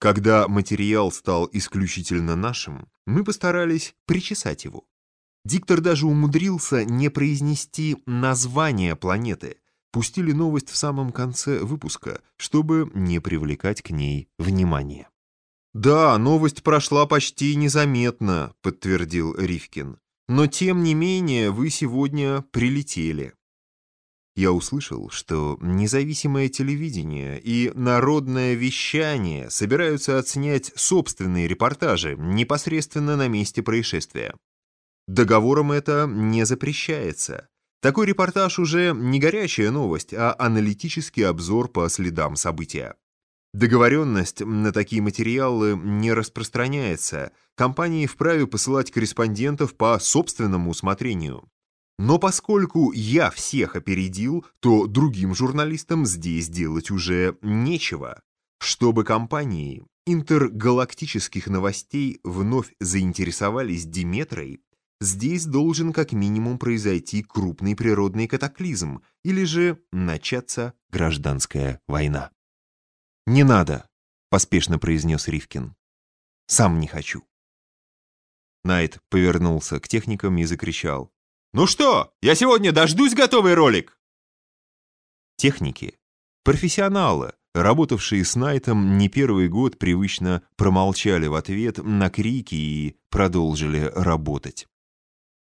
Когда материал стал исключительно нашим, мы постарались причесать его. Диктор даже умудрился не произнести название планеты. Пустили новость в самом конце выпуска, чтобы не привлекать к ней внимания. «Да, новость прошла почти незаметно», — подтвердил Ривкин. «Но тем не менее вы сегодня прилетели». Я услышал, что независимое телевидение и народное вещание собираются отснять собственные репортажи непосредственно на месте происшествия. Договором это не запрещается. Такой репортаж уже не горячая новость, а аналитический обзор по следам события. Договоренность на такие материалы не распространяется. Компании вправе посылать корреспондентов по собственному усмотрению. Но поскольку я всех опередил, то другим журналистам здесь делать уже нечего. Чтобы компании интергалактических новостей вновь заинтересовались Диметрой, здесь должен как минимум произойти крупный природный катаклизм или же начаться гражданская война. «Не надо», — поспешно произнес Ривкин. «Сам не хочу». Найт повернулся к техникам и закричал. «Ну что, я сегодня дождусь готовый ролик?» Техники, профессионалы, работавшие с Найтом не первый год, привычно промолчали в ответ на крики и продолжили работать.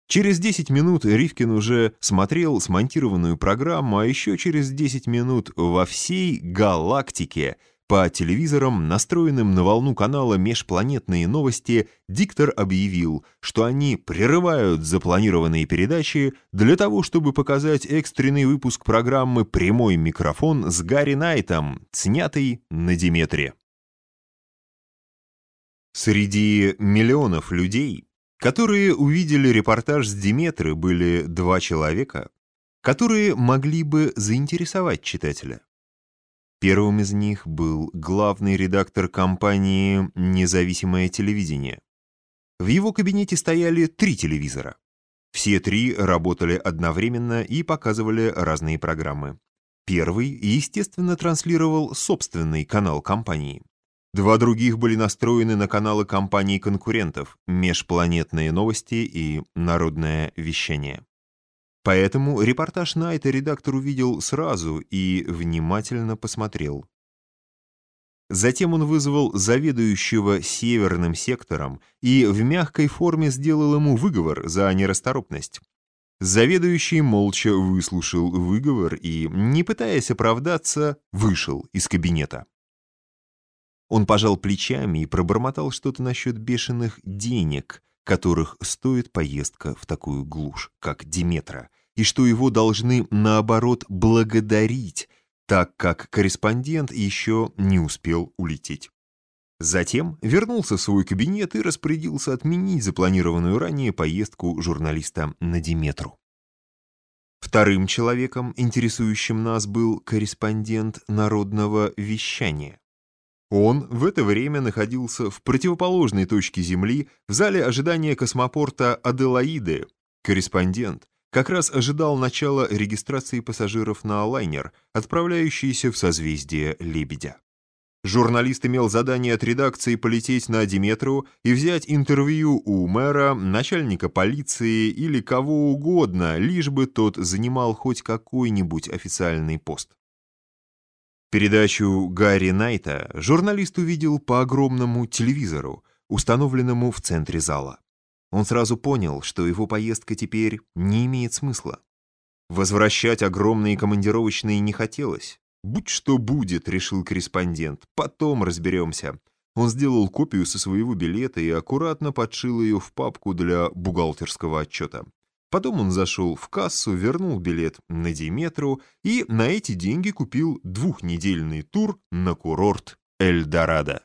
Через 10 минут Ривкин уже смотрел смонтированную программу, а еще через 10 минут во всей галактике по телевизорам, настроенным на волну канала «Межпланетные новости», диктор объявил, что они прерывают запланированные передачи для того, чтобы показать экстренный выпуск программы «Прямой микрофон» с Гарри Найтом, снятый на Диметре. Среди миллионов людей, которые увидели репортаж с Диметры, были два человека, которые могли бы заинтересовать читателя. Первым из них был главный редактор компании «Независимое телевидение». В его кабинете стояли три телевизора. Все три работали одновременно и показывали разные программы. Первый, естественно, транслировал собственный канал компании. Два других были настроены на каналы компаний-конкурентов «Межпланетные новости» и «Народное вещание». Поэтому репортаж Найта редактор увидел сразу и внимательно посмотрел. Затем он вызвал заведующего северным сектором и в мягкой форме сделал ему выговор за нерасторопность. Заведующий молча выслушал выговор и, не пытаясь оправдаться, вышел из кабинета. Он пожал плечами и пробормотал что-то насчет бешеных денег, которых стоит поездка в такую глушь, как Диметра, и что его должны, наоборот, благодарить, так как корреспондент еще не успел улететь. Затем вернулся в свой кабинет и распорядился отменить запланированную ранее поездку журналиста на Диметру. Вторым человеком, интересующим нас, был корреспондент народного вещания. Он в это время находился в противоположной точке Земли, в зале ожидания космопорта Аделаиды. Корреспондент как раз ожидал начала регистрации пассажиров на лайнер, отправляющийся в созвездие Лебедя. Журналист имел задание от редакции полететь на Диметру и взять интервью у мэра, начальника полиции или кого угодно, лишь бы тот занимал хоть какой-нибудь официальный пост. Передачу Гарри Найта журналист увидел по огромному телевизору, установленному в центре зала. Он сразу понял, что его поездка теперь не имеет смысла. Возвращать огромные командировочные не хотелось. «Будь что будет», — решил корреспондент, — «потом разберемся». Он сделал копию со своего билета и аккуратно подшил ее в папку для бухгалтерского отчета. Потом он зашел в кассу, вернул билет на Диметру и на эти деньги купил двухнедельный тур на курорт Эльдорадо.